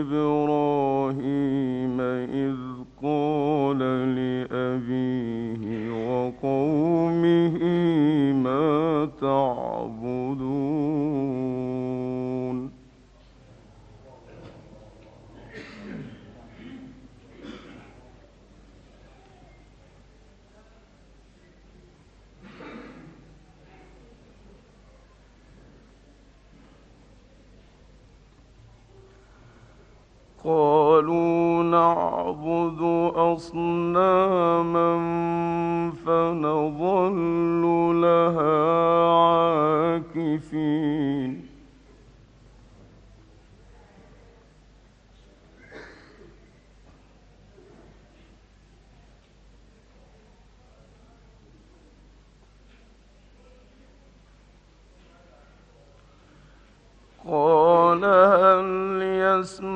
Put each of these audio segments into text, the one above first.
إبراهيم إذ قال لأبيه وقومه ما تعبدون نعبد أصناما فنظل لها عاكفين. قال هل يسمعونكم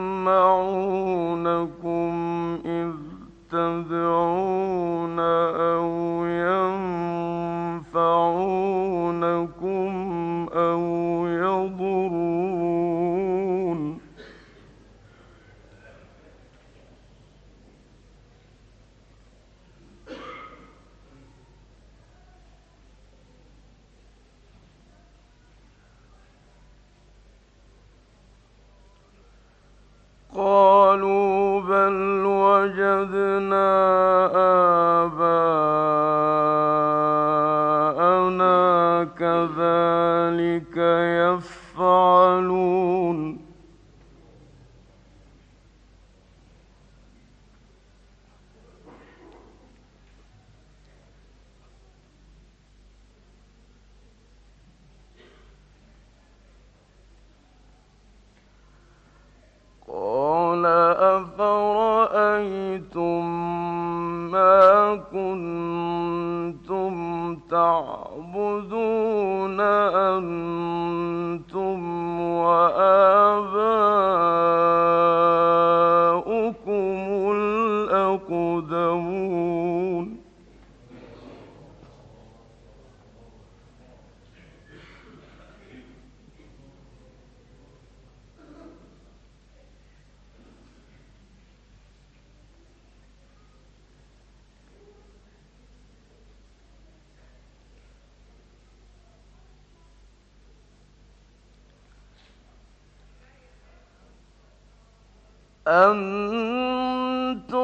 أنتم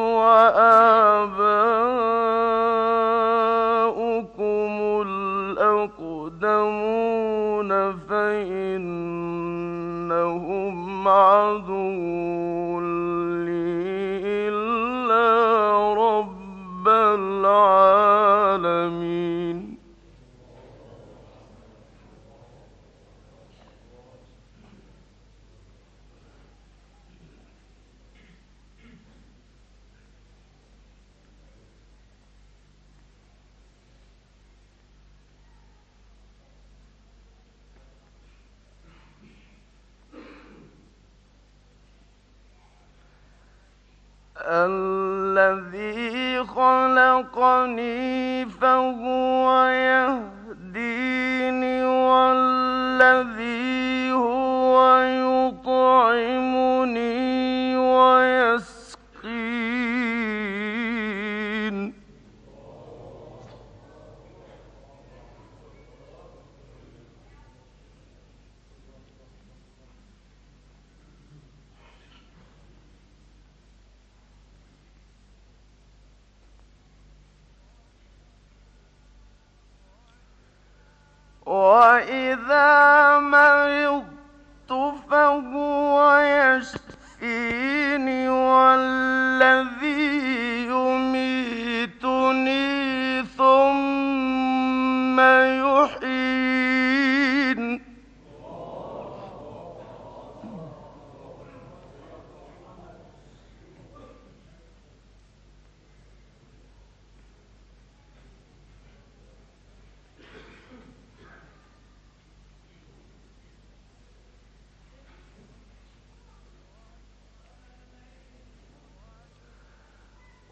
وآباؤكم الأقدمون فإنهم عدو لي إلا رب العالمين الذي خلقني فهو يهديني والذي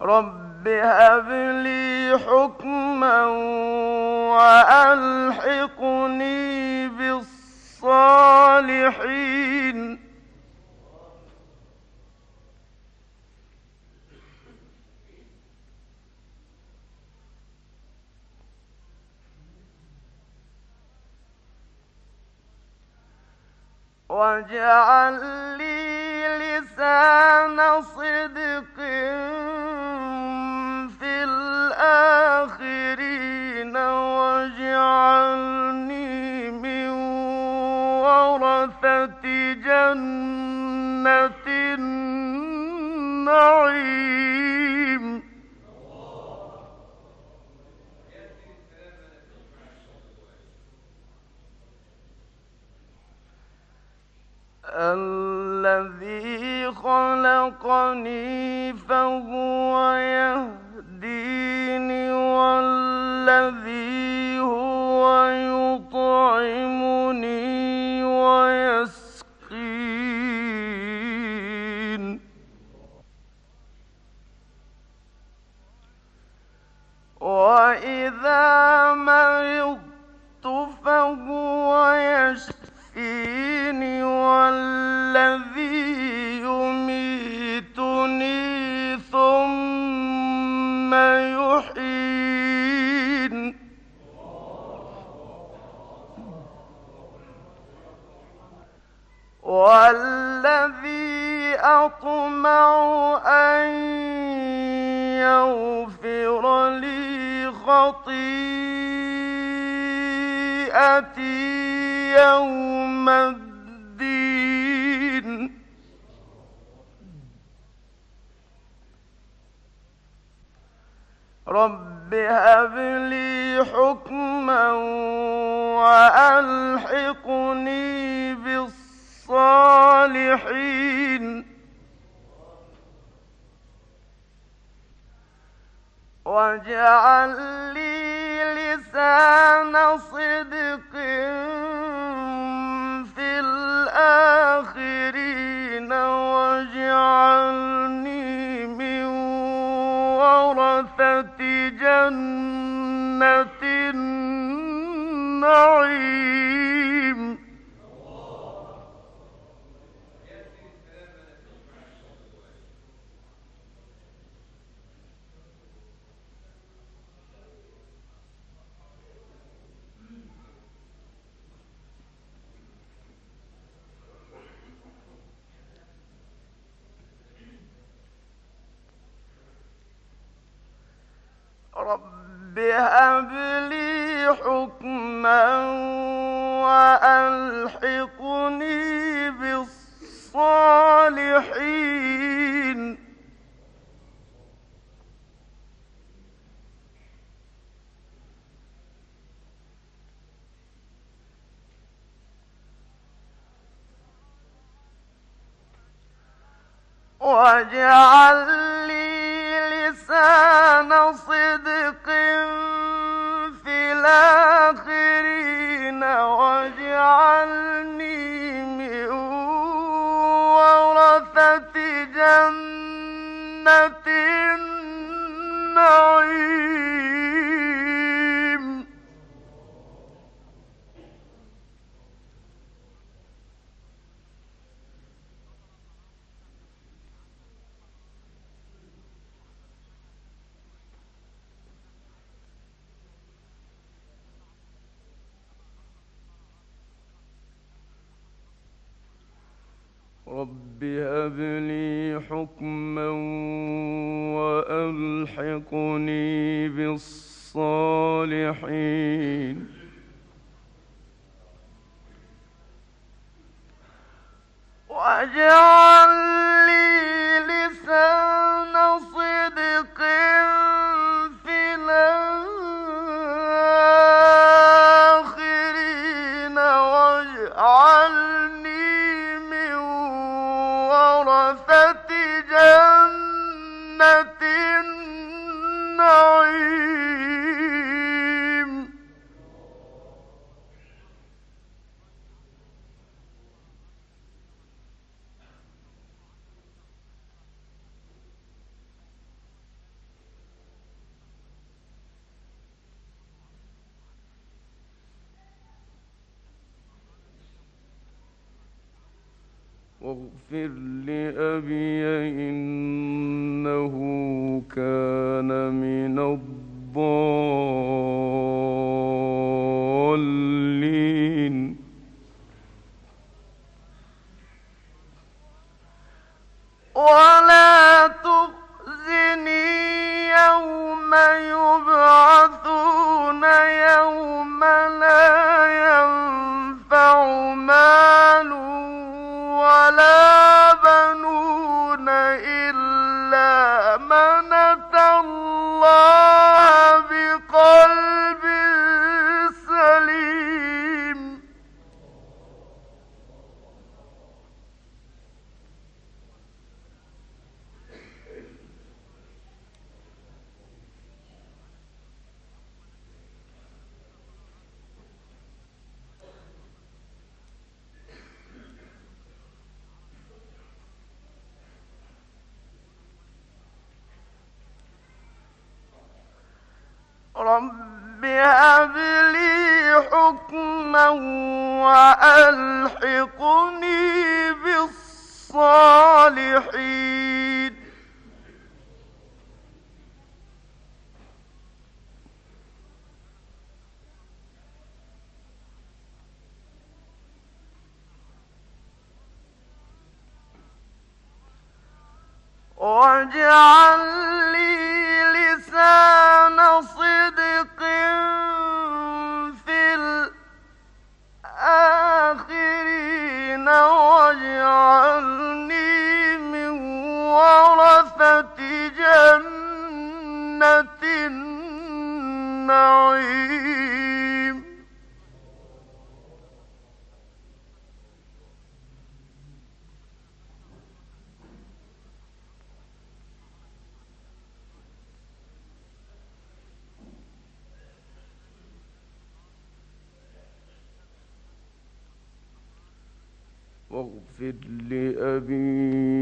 رب هب لي حكما وألحقني بالصالحين واجعل لي لسان صدق ورثة وإذا مرضت فهو يشفيني والذي والذي أطمع أن خطيئتي يوم الدين. رب هب لي حكما وألحقني بالصالحين. واجعل لي لسان صدق في الآخرين واجعلني من ورثة جنة النعيم. رب هب لي حكما وألحقني بالصالحين. واجعل وألحقني بالصالحين. واغفر لأبي إنه كان من الضالين. إلا من الله. وألحقني بالصالحين. واجعل اغفر لأبي.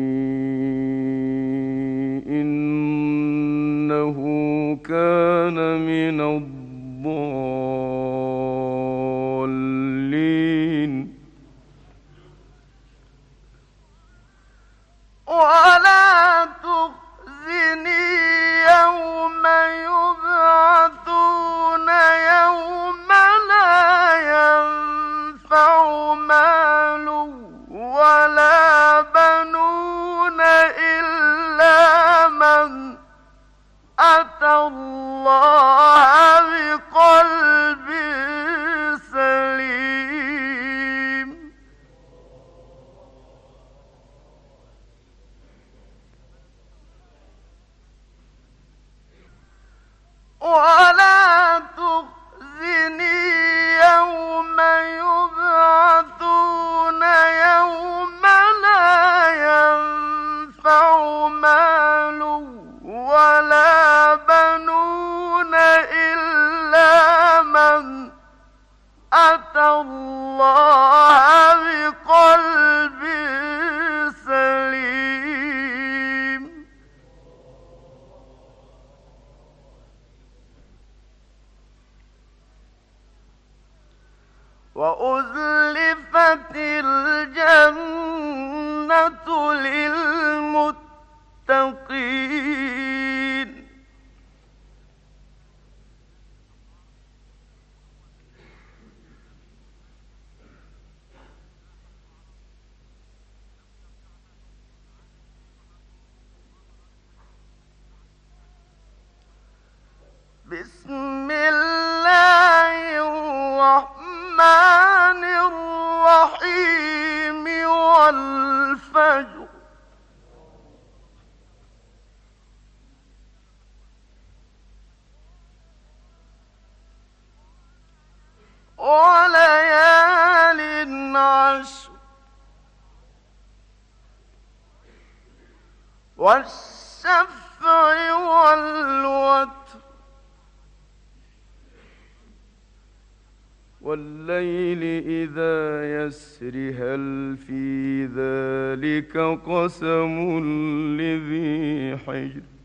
والسفع والوتر والليل إذا يسر هل في ذلك قسم لذي حجر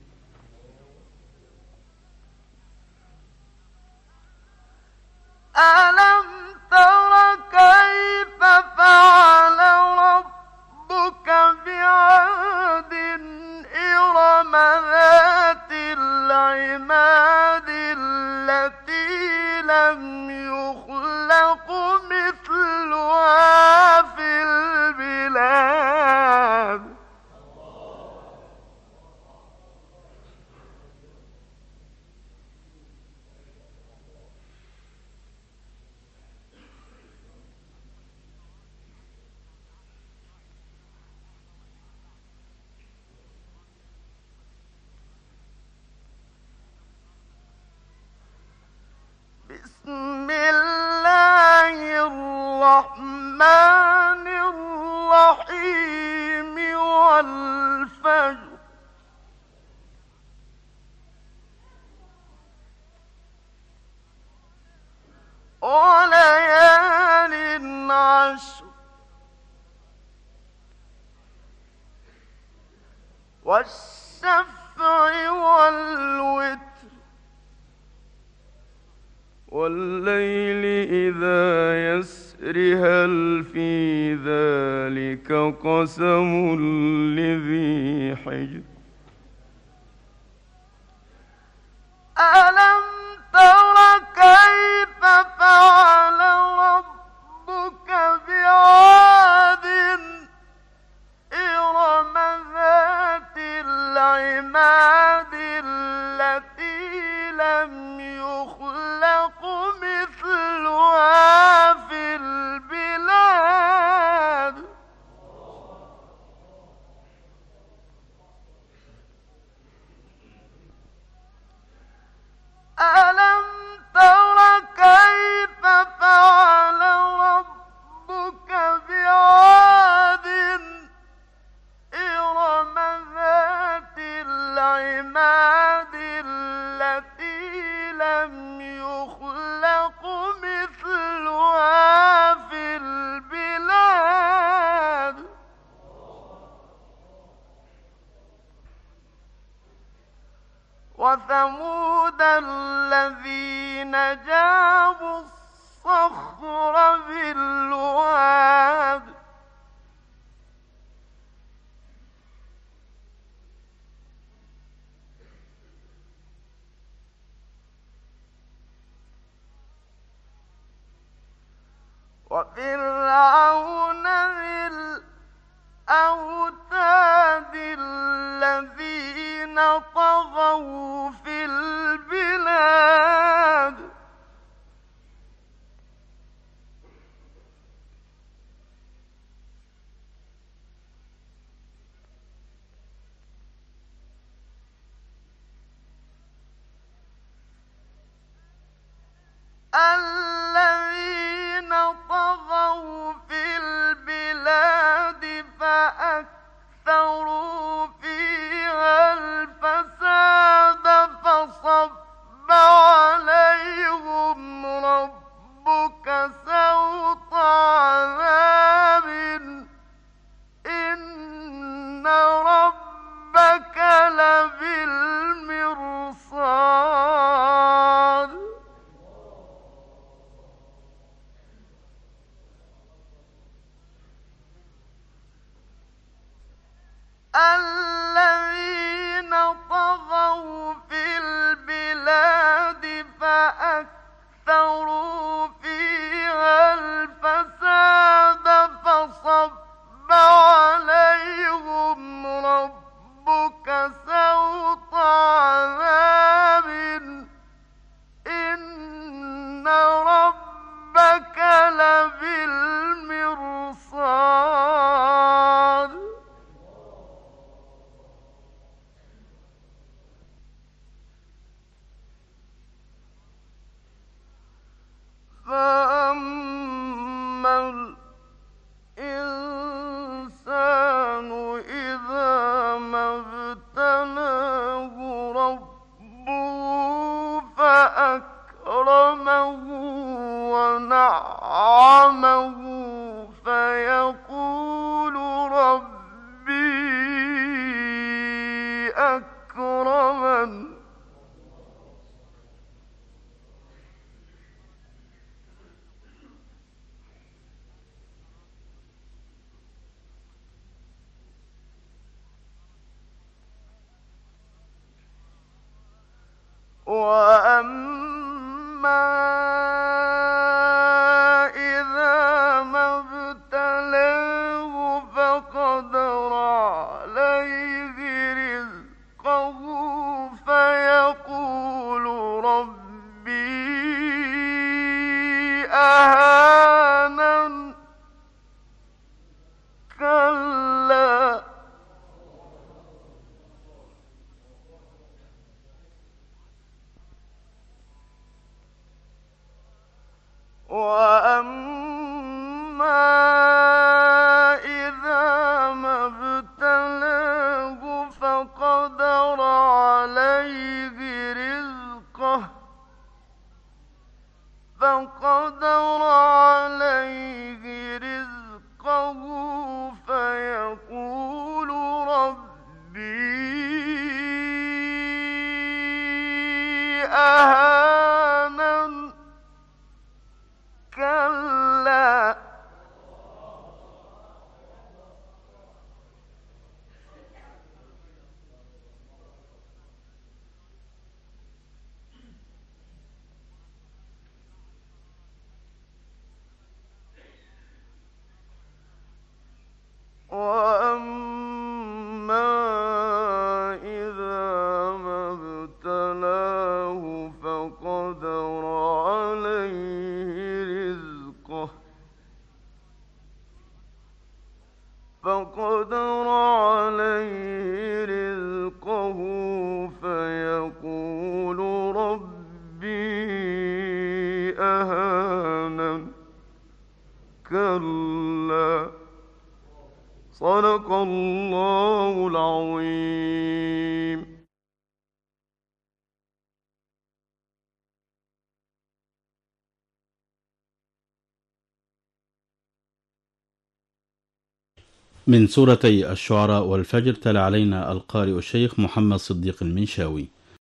الرحمن الرحيم والفجر. وليال عشر. والسفع والوتر. والليل إذا يسر. النسر هل في ذلك قسم لذي حجر؟ ألم تر كيف فعل ربك أن أن فَأَ صدق من سورتي الشعراء والفجر تلا علينا القارئ الشيخ محمد صديق المنشاوي.